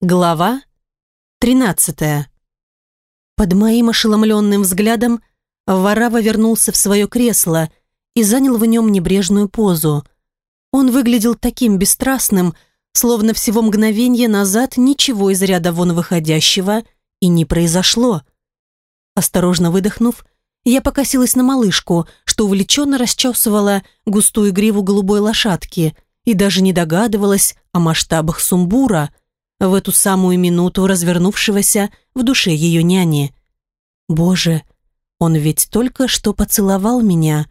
Глава 13. Под моим ошеломленным взглядом Варава вернулся в свое кресло и занял в нем небрежную позу. Он выглядел таким бесстрастным, словно всего мгновение назад ничего из ряда вон выходящего и не произошло. Осторожно выдохнув, я покосилась на малышку, что увлеченно расчесывала густую гриву голубой лошадки и даже не догадывалась о масштабах сумбура – в эту самую минуту развернувшегося в душе ее няни. Боже, он ведь только что поцеловал меня.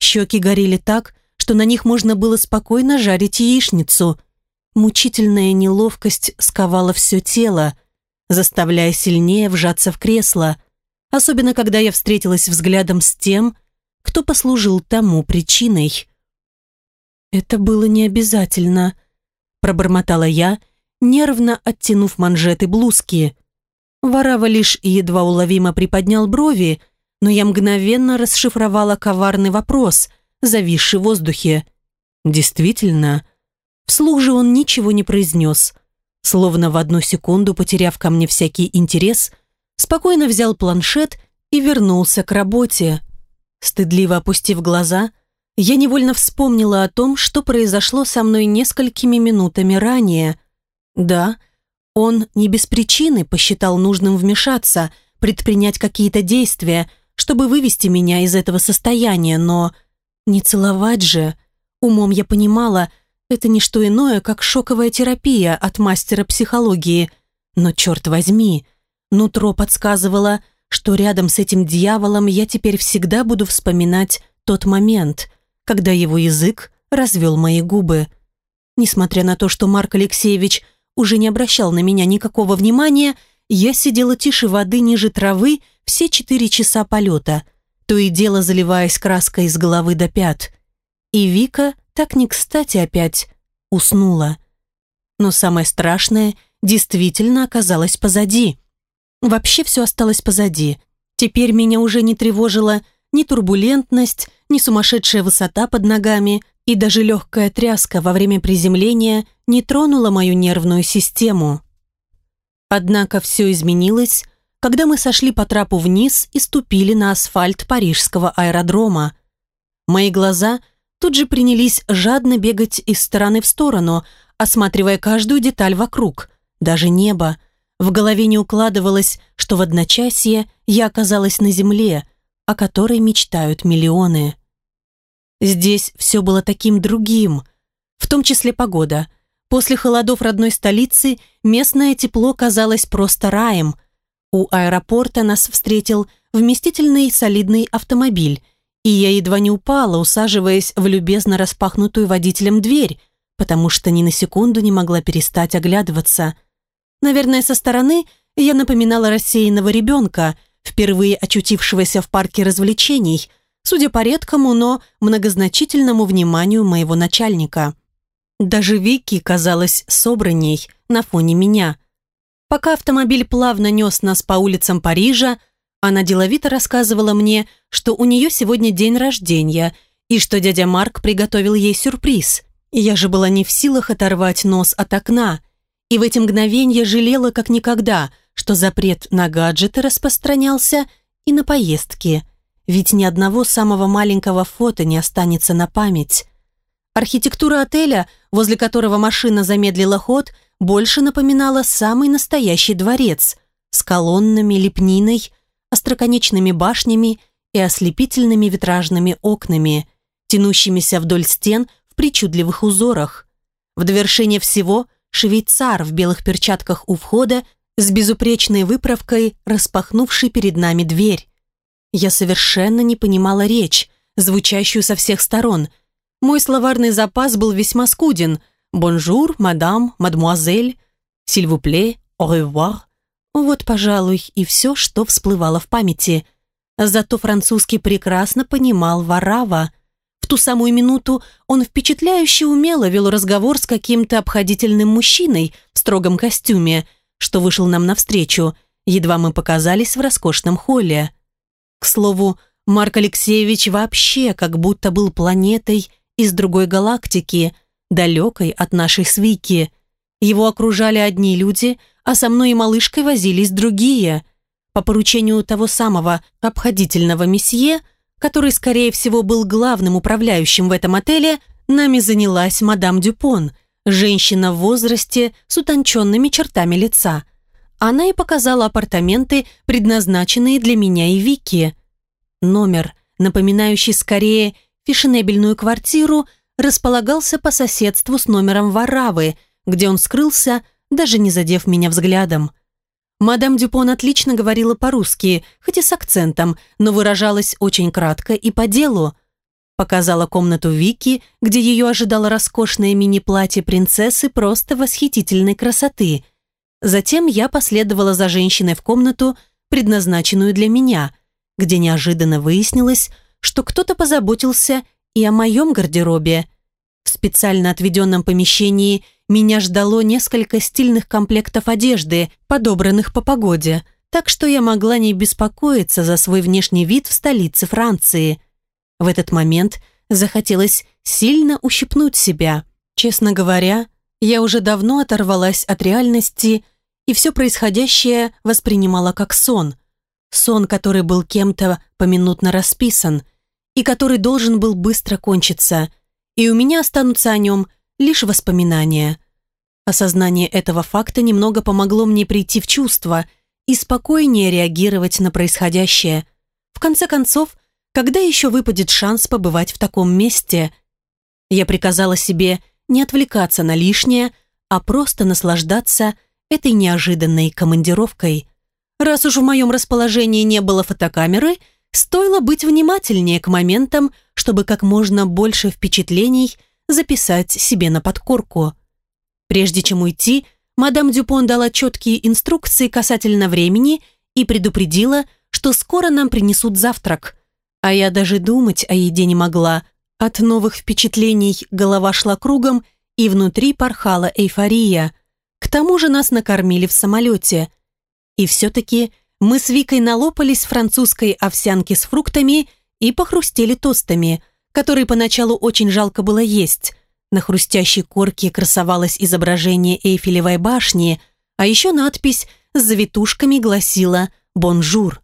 Щеки горели так, что на них можно было спокойно жарить яичницу. Мучительная неловкость сковала все тело, заставляя сильнее вжаться в кресло, особенно когда я встретилась взглядом с тем, кто послужил тому причиной. «Это было не обязательно», – пробормотала я, – нервно оттянув манжеты блузки. Варава лишь едва уловимо приподнял брови, но я мгновенно расшифровала коварный вопрос, зависший в воздухе. Действительно, вслух же он ничего не произнес, словно в одну секунду, потеряв ко мне всякий интерес, спокойно взял планшет и вернулся к работе. Стыдливо опустив глаза, я невольно вспомнила о том, что произошло со мной несколькими минутами ранее, да, он не без причины посчитал нужным вмешаться, предпринять какие-то действия, чтобы вывести меня из этого состояния, но не целовать же. Умом я понимала, это не что иное, как шоковая терапия от мастера психологии. Но черт возьми, нутро подсказывало, что рядом с этим дьяволом я теперь всегда буду вспоминать тот момент, когда его язык развел мои губы. Несмотря на то, что Марк Алексеевич уже не обращал на меня никакого внимания, я сидела тише воды ниже травы все четыре часа полета, то и дело заливаясь краской с головы до пят. И Вика так не кстати опять уснула. Но самое страшное действительно оказалось позади. Вообще все осталось позади. Теперь меня уже не тревожила ни турбулентность, ни сумасшедшая высота под ногами – и даже легкая тряска во время приземления не тронула мою нервную систему. Однако все изменилось, когда мы сошли по трапу вниз и ступили на асфальт парижского аэродрома. Мои глаза тут же принялись жадно бегать из стороны в сторону, осматривая каждую деталь вокруг, даже небо. В голове не укладывалось, что в одночасье я оказалась на земле, о которой мечтают миллионы. Здесь все было таким другим, в том числе погода. После холодов родной столицы местное тепло казалось просто раем. У аэропорта нас встретил вместительный солидный автомобиль, и я едва не упала, усаживаясь в любезно распахнутую водителем дверь, потому что ни на секунду не могла перестать оглядываться. Наверное, со стороны я напоминала рассеянного ребенка, впервые очутившегося в парке развлечений – судя по редкому, но многозначительному вниманию моего начальника. Даже Вики казалась собранней на фоне меня. Пока автомобиль плавно нес нас по улицам Парижа, она деловито рассказывала мне, что у нее сегодня день рождения и что дядя Марк приготовил ей сюрприз. Я же была не в силах оторвать нос от окна, и в эти мгновения жалела как никогда, что запрет на гаджеты распространялся и на поездки – ведь ни одного самого маленького фото не останется на память. Архитектура отеля, возле которого машина замедлила ход, больше напоминала самый настоящий дворец с колоннами, лепниной, остроконечными башнями и ослепительными витражными окнами, тянущимися вдоль стен в причудливых узорах. В довершение всего швейцар в белых перчатках у входа с безупречной выправкой, распахнувший перед нами дверь. Я совершенно не понимала речь, звучащую со всех сторон. Мой словарный запас был весьма скуден. «Bonjour», «мадам», «мадмуазель», «s'il vous plaît», «au revoir». Вот, пожалуй, и все, что всплывало в памяти. Зато французский прекрасно понимал Варава. В ту самую минуту он впечатляюще умело вел разговор с каким-то обходительным мужчиной в строгом костюме, что вышел нам навстречу, едва мы показались в роскошном холле. К слову, Марк Алексеевич вообще как будто был планетой из другой галактики, далекой от нашей свики. Его окружали одни люди, а со мной и малышкой возились другие. По поручению того самого обходительного месье, который, скорее всего, был главным управляющим в этом отеле, нами занялась мадам Дюпон, женщина в возрасте с утонченными чертами лица. Она и показала апартаменты, предназначенные для меня и Вики. Номер, напоминающий скорее фешенебельную квартиру, располагался по соседству с номером Варавы, где он скрылся, даже не задев меня взглядом. Мадам Дюпон отлично говорила по-русски, хоть и с акцентом, но выражалась очень кратко и по делу. Показала комнату Вики, где ее ожидало роскошное мини-платье принцессы просто восхитительной красоты. Затем я последовала за женщиной в комнату, предназначенную для меня, где неожиданно выяснилось, что кто-то позаботился и о моем гардеробе. В специально отведенном помещении меня ждало несколько стильных комплектов одежды, подобранных по погоде, так что я могла не беспокоиться за свой внешний вид в столице Франции. В этот момент захотелось сильно ущипнуть себя. Честно говоря, я уже давно оторвалась от реальности и все происходящее воспринимала как сон. Сон, который был кем-то поминутно расписан и который должен был быстро кончиться – и у меня останутся о нем лишь воспоминания. Осознание этого факта немного помогло мне прийти в чувство и спокойнее реагировать на происходящее. В конце концов, когда еще выпадет шанс побывать в таком месте? Я приказала себе не отвлекаться на лишнее, а просто наслаждаться этой неожиданной командировкой. Раз уж в моем расположении не было фотокамеры – Стоило быть внимательнее к моментам, чтобы как можно больше впечатлений записать себе на подкорку. Прежде чем уйти, мадам Дюпон дала четкие инструкции касательно времени и предупредила, что скоро нам принесут завтрак. А я даже думать о еде не могла. От новых впечатлений голова шла кругом, и внутри порхала эйфория. Тому же нас накормили в самолете. И все-таки мы с Викой налопались французской овсянки с фруктами и похрустели тостами, которые поначалу очень жалко было есть. На хрустящей корке красовалось изображение Эйфелевой башни, а еще надпись с завитушками гласила «Bonjour».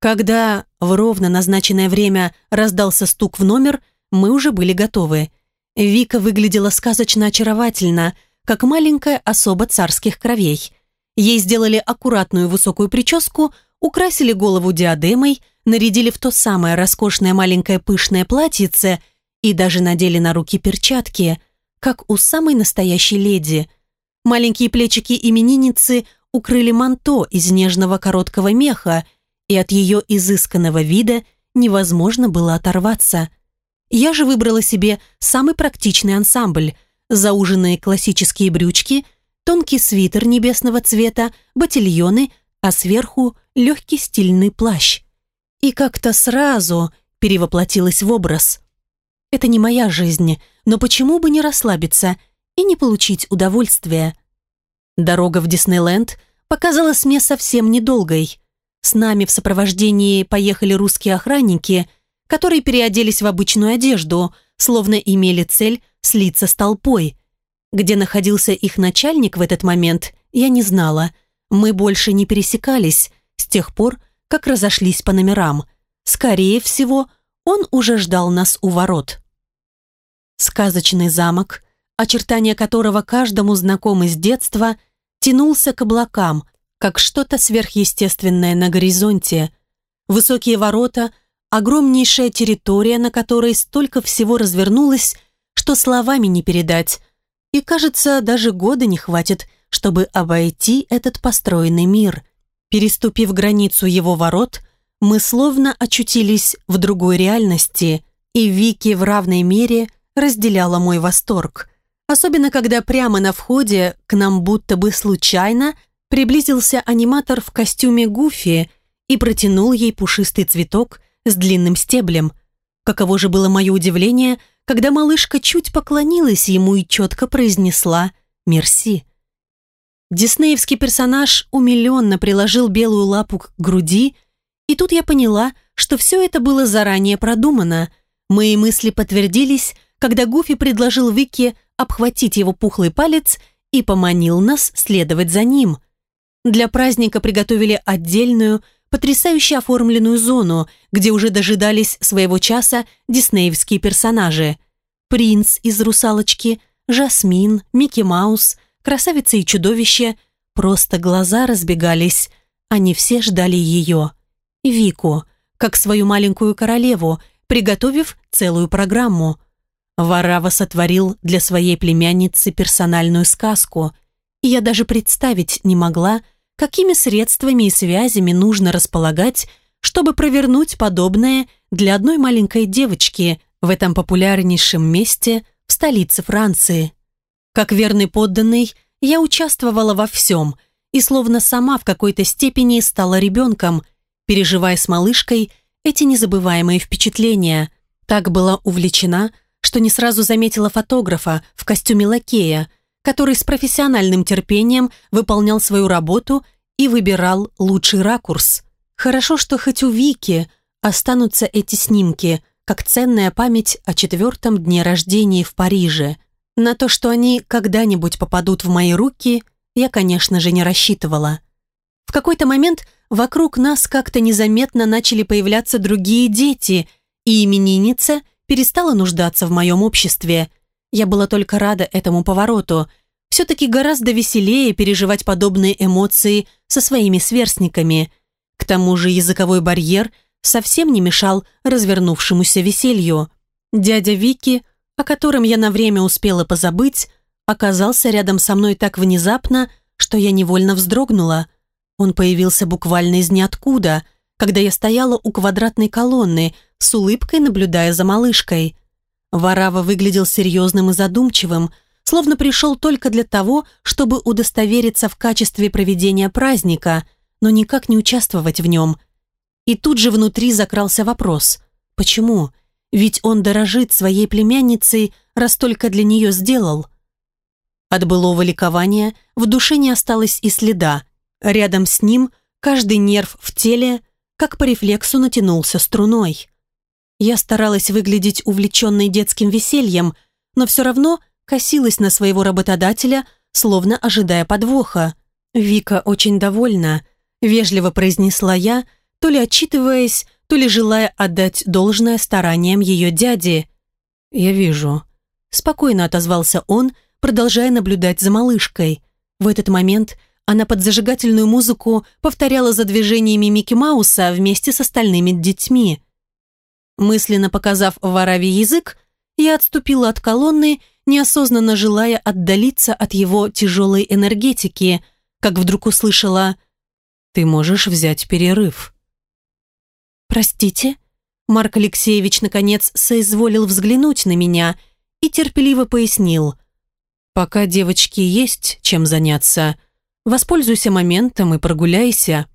Когда в ровно назначенное время раздался стук в номер, мы уже были готовы. Вика выглядела сказочно очаровательно, как маленькая особа царских кровей – Ей сделали аккуратную высокую прическу, украсили голову диадемой, нарядили в то самое роскошное маленькое пышное платьице и даже надели на руки перчатки, как у самой настоящей леди. Маленькие плечики именинницы укрыли манто из нежного короткого меха, и от ее изысканного вида невозможно было оторваться. Я же выбрала себе самый практичный ансамбль – зауженные классические брючки – тонкий свитер небесного цвета, ботильоны, а сверху легкий стильный плащ. И как-то сразу перевоплотилась в образ. Это не моя жизнь, но почему бы не расслабиться и не получить удовольствие? Дорога в Диснейленд показалась мне совсем недолгой. С нами в сопровождении поехали русские охранники, которые переоделись в обычную одежду, словно имели цель слиться с толпой – где находился их начальник в этот момент, я не знала. Мы больше не пересекались с тех пор, как разошлись по номерам. Скорее всего, он уже ждал нас у ворот. Сказочный замок, очертания которого каждому знакомы с детства, тянулся к облакам, как что-то сверхъестественное на горизонте. Высокие ворота, огромнейшая территория, на которой столько всего развернулось, что словами не передать – и, кажется, даже года не хватит, чтобы обойти этот построенный мир. Переступив границу его ворот, мы словно очутились в другой реальности, и Вики в равной мере разделяла мой восторг. Особенно, когда прямо на входе к нам будто бы случайно приблизился аниматор в костюме Гуфи и протянул ей пушистый цветок с длинным стеблем. Каково же было мое удивление – когда малышка чуть поклонилась ему и четко произнесла «Мерси». Диснеевский персонаж умиленно приложил белую лапу к груди, и тут я поняла, что все это было заранее продумано. Мои мысли подтвердились, когда Гуфи предложил Вике обхватить его пухлый палец и поманил нас следовать за ним. Для праздника приготовили отдельную, потрясающе оформленную зону, где уже дожидались своего часа диснеевские персонажи. Принц из «Русалочки», Жасмин, Микки Маус, Красавица и чудовище. Просто глаза разбегались. Они все ждали ее. Вику, как свою маленькую королеву, приготовив целую программу. Варава сотворил для своей племянницы персональную сказку. Я даже представить не могла, какими средствами и связями нужно располагать, чтобы провернуть подобное для одной маленькой девочки в этом популярнейшем месте в столице Франции. Как верный подданный, я участвовала во всем и словно сама в какой-то степени стала ребенком, переживая с малышкой эти незабываемые впечатления. Так была увлечена, что не сразу заметила фотографа в костюме лакея, который с профессиональным терпением выполнял свою работу и выбирал лучший ракурс. Хорошо, что хоть у Вики останутся эти снимки, как ценная память о четвертом дне рождения в Париже – на то, что они когда-нибудь попадут в мои руки, я, конечно же, не рассчитывала. В какой-то момент вокруг нас как-то незаметно начали появляться другие дети, и именинница перестала нуждаться в моем обществе. Я была только рада этому повороту. Все-таки гораздо веселее переживать подобные эмоции со своими сверстниками. К тому же языковой барьер совсем не мешал развернувшемуся веселью. Дядя Вики – о котором я на время успела позабыть, оказался рядом со мной так внезапно, что я невольно вздрогнула. Он появился буквально из ниоткуда, когда я стояла у квадратной колонны, с улыбкой наблюдая за малышкой. Варава выглядел серьезным и задумчивым, словно пришел только для того, чтобы удостовериться в качестве проведения праздника, но никак не участвовать в нем. И тут же внутри закрался вопрос «Почему?» Ведь он дорожит своей племянницей, раз только для нее сделал. От былого ликования в душе не осталось и следа. Рядом с ним каждый нерв в теле, как по рефлексу, натянулся струной. Я старалась выглядеть увлеченной детским весельем, но все равно косилась на своего работодателя, словно ожидая подвоха. «Вика очень довольна», — вежливо произнесла я, то ли отчитываясь, то ли желая отдать должное стараниям ее дяди. «Я вижу», – спокойно отозвался он, продолжая наблюдать за малышкой. В этот момент она под зажигательную музыку повторяла за движениями Микки Мауса вместе с остальными детьми. Мысленно показав Вараве язык, я отступила от колонны, неосознанно желая отдалиться от его тяжелой энергетики, как вдруг услышала «Ты можешь взять перерыв». «Простите?» Марк Алексеевич, наконец, соизволил взглянуть на меня и терпеливо пояснил. «Пока девочки есть чем заняться, воспользуйся моментом и прогуляйся».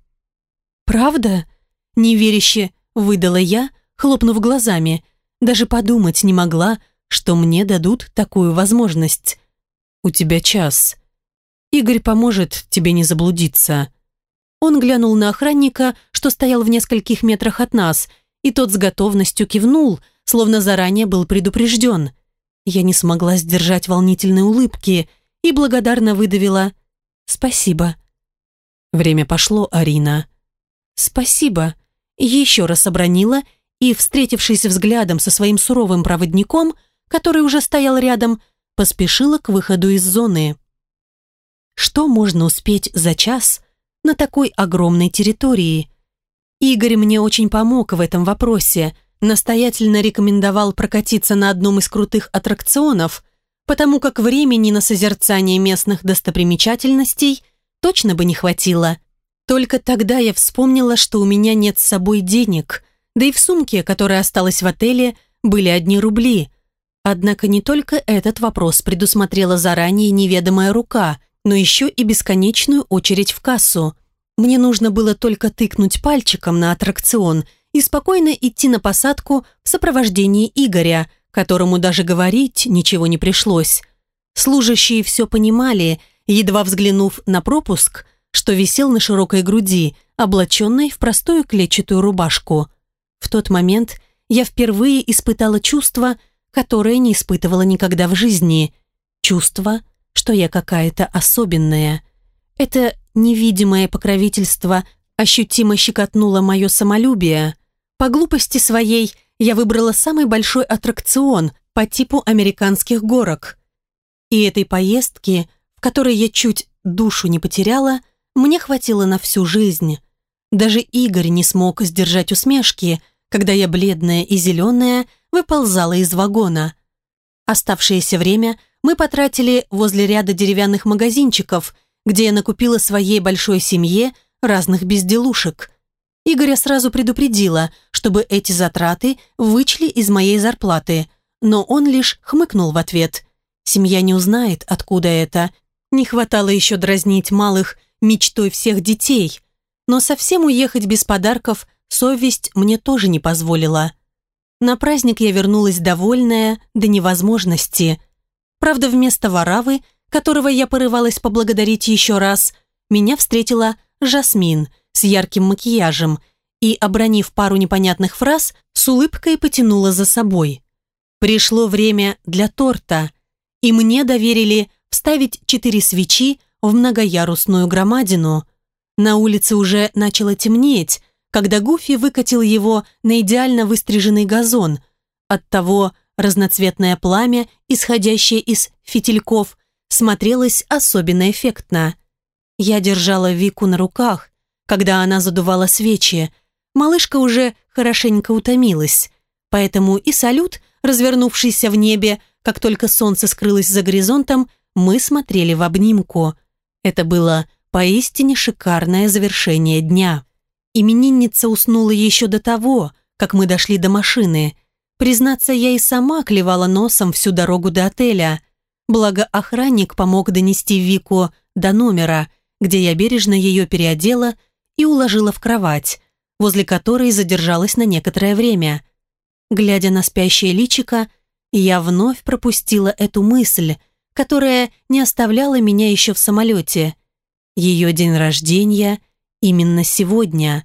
«Правда?» – неверяще выдала я, хлопнув глазами. Даже подумать не могла, что мне дадут такую возможность. «У тебя час. Игорь поможет тебе не заблудиться». Он глянул на охранника, что стоял в нескольких метрах от нас, и тот с готовностью кивнул, словно заранее был предупрежден. Я не смогла сдержать волнительной улыбки и благодарно выдавила «Спасибо». Время пошло, Арина. «Спасибо». Еще раз обронила и, встретившись взглядом со своим суровым проводником, который уже стоял рядом, поспешила к выходу из зоны. Что можно успеть за час – на такой огромной территории. Игорь мне очень помог в этом вопросе, настоятельно рекомендовал прокатиться на одном из крутых аттракционов, потому как времени на созерцание местных достопримечательностей точно бы не хватило. Только тогда я вспомнила, что у меня нет с собой денег, да и в сумке, которая осталась в отеле, были одни рубли. Однако не только этот вопрос предусмотрела заранее неведомая рука – но еще и бесконечную очередь в кассу. Мне нужно было только тыкнуть пальчиком на аттракцион и спокойно идти на посадку в сопровождении Игоря, которому даже говорить ничего не пришлось. Служащие все понимали, едва взглянув на пропуск, что висел на широкой груди, облаченной в простую клетчатую рубашку. В тот момент я впервые испытала чувство, которое не испытывала никогда в жизни. Чувство – что я какая-то особенная. Это невидимое покровительство ощутимо щекотнуло мое самолюбие. По глупости своей я выбрала самый большой аттракцион по типу американских горок. И этой поездки, в которой я чуть душу не потеряла, мне хватило на всю жизнь. Даже Игорь не смог сдержать усмешки, когда я бледная и зеленая выползала из вагона. Оставшееся время мы потратили возле ряда деревянных магазинчиков, где я накупила своей большой семье разных безделушек. Игоря сразу предупредила, чтобы эти затраты вычли из моей зарплаты, но он лишь хмыкнул в ответ. Семья не узнает, откуда это. Не хватало еще дразнить малых мечтой всех детей. Но совсем уехать без подарков совесть мне тоже не позволила. На праздник я вернулась довольная до невозможности. Правда, вместо Варавы, которого я порывалась поблагодарить еще раз, меня встретила Жасмин с ярким макияжем и, обронив пару непонятных фраз, с улыбкой потянула за собой. Пришло время для торта, и мне доверили вставить четыре свечи в многоярусную громадину. На улице уже начало темнеть, когда Гуфи выкатил его на идеально выстриженный газон. Оттого разноцветное пламя, исходящее из фитильков, смотрелось особенно эффектно. Я держала Вику на руках, когда она задувала свечи. Малышка уже хорошенько утомилась, поэтому и салют, развернувшийся в небе, как только солнце скрылось за горизонтом, мы смотрели в обнимку. Это было поистине шикарное завершение дня. Именинница уснула еще до того, как мы дошли до машины. Признаться, я и сама клевала носом всю дорогу до отеля. Благо, охранник помог донести Вику до номера, где я бережно ее переодела и уложила в кровать, возле которой задержалась на некоторое время. Глядя на спящее личико, я вновь пропустила эту мысль, которая не оставляла меня еще в самолете. Ее день рождения именно сегодня.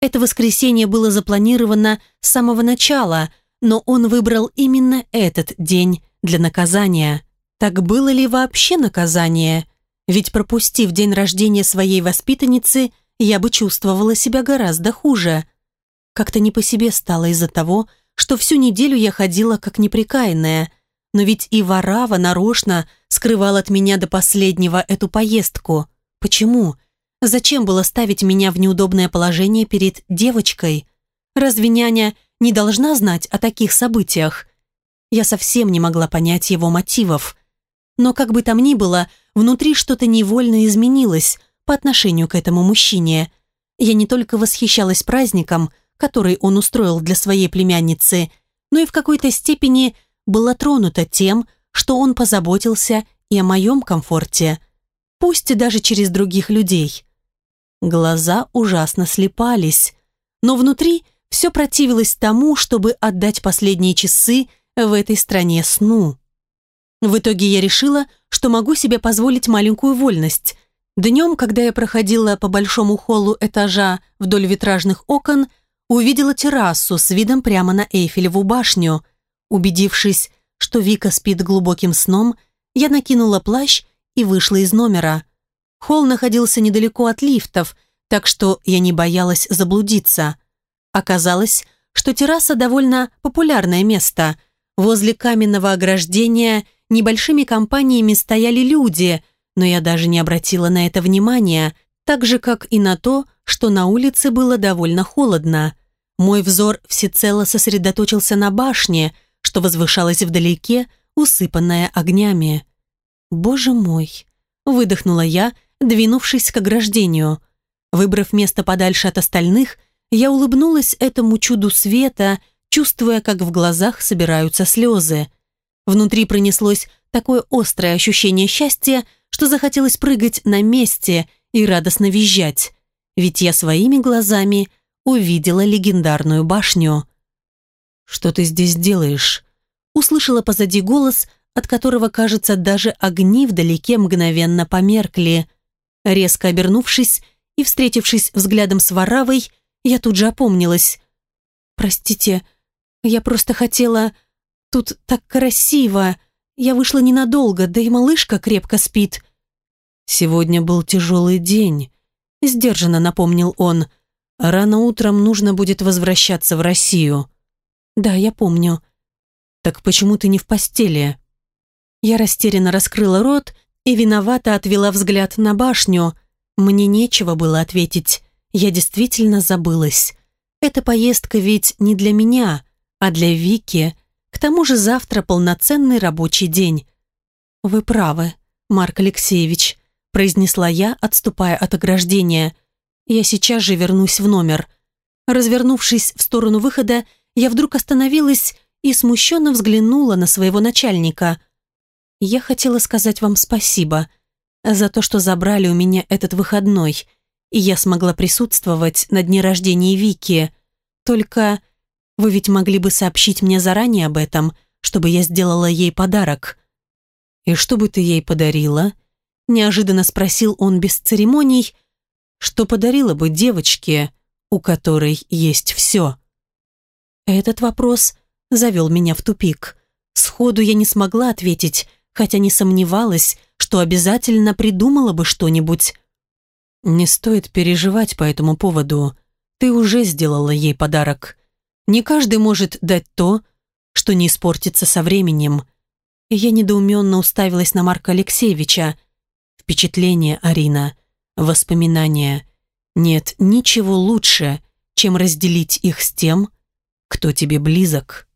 Это воскресенье было запланировано с самого начала, но он выбрал именно этот день для наказания. Так было ли вообще наказание? Ведь пропустив день рождения своей воспитанницы, я бы чувствовала себя гораздо хуже. Как-то не по себе стало из-за того, что всю неделю я ходила как неприкаянная, но ведь и Варава нарочно скрывал от меня до последнего эту поездку. Почему? Зачем было ставить меня в неудобное положение перед девочкой? Разве няня не должна знать о таких событиях? Я совсем не могла понять его мотивов. Но как бы там ни было, внутри что-то невольно изменилось по отношению к этому мужчине. Я не только восхищалась праздником, который он устроил для своей племянницы, но и в какой-то степени была тронута тем, что он позаботился и о моем комфорте, пусть даже через других людей. Глаза ужасно слепались, но внутри все противилось тому, чтобы отдать последние часы в этой стране сну. В итоге я решила, что могу себе позволить маленькую вольность. Днем, когда я проходила по большому холлу этажа вдоль витражных окон, увидела террасу с видом прямо на Эйфелеву башню. Убедившись, что Вика спит глубоким сном, я накинула плащ и вышла из номера. Холл находился недалеко от лифтов, так что я не боялась заблудиться. Оказалось, что терраса довольно популярное место. Возле каменного ограждения небольшими компаниями стояли люди, но я даже не обратила на это внимания, так же, как и на то, что на улице было довольно холодно. Мой взор всецело сосредоточился на башне, что возвышалась вдалеке, усыпанная огнями. «Боже мой!» – выдохнула я, двинувшись к ограждению. Выбрав место подальше от остальных, я улыбнулась этому чуду света, чувствуя, как в глазах собираются слезы. Внутри пронеслось такое острое ощущение счастья, что захотелось прыгать на месте и радостно визжать. Ведь я своими глазами увидела легендарную башню. «Что ты здесь делаешь?» Услышала позади голос, от которого, кажется, даже огни вдалеке мгновенно померкли. Резко обернувшись и встретившись взглядом с Варавой, я тут же опомнилась. «Простите, я просто хотела... Тут так красиво. Я вышла ненадолго, да и малышка крепко спит». «Сегодня был тяжелый день», — сдержанно напомнил он. «Рано утром нужно будет возвращаться в Россию». «Да, я помню». «Так почему ты не в постели?» Я растерянно раскрыла рот и виновато отвела взгляд на башню. Мне нечего было ответить. Я действительно забылась. Эта поездка ведь не для меня, а для Вики. К тому же завтра полноценный рабочий день. «Вы правы, Марк Алексеевич», произнесла я, отступая от ограждения. «Я сейчас же вернусь в номер». Развернувшись в сторону выхода, я вдруг остановилась и смущенно взглянула на своего начальника. «Я хотела сказать вам спасибо за то, что забрали у меня этот выходной, и я смогла присутствовать на дне рождения Вики. Только вы ведь могли бы сообщить мне заранее об этом, чтобы я сделала ей подарок». «И что бы ты ей подарила?» Неожиданно спросил он без церемоний, что подарила бы девочке, у которой есть все. Этот вопрос завел меня в тупик. Сходу я не смогла ответить, хотя не сомневалась, что обязательно придумала бы что-нибудь. Не стоит переживать по этому поводу. Ты уже сделала ей подарок. Не каждый может дать то, что не испортится со временем. Я недоуменно уставилась на Марка Алексеевича. Впечатление, Арина, воспоминания. Нет ничего лучше, чем разделить их с тем, кто тебе близок.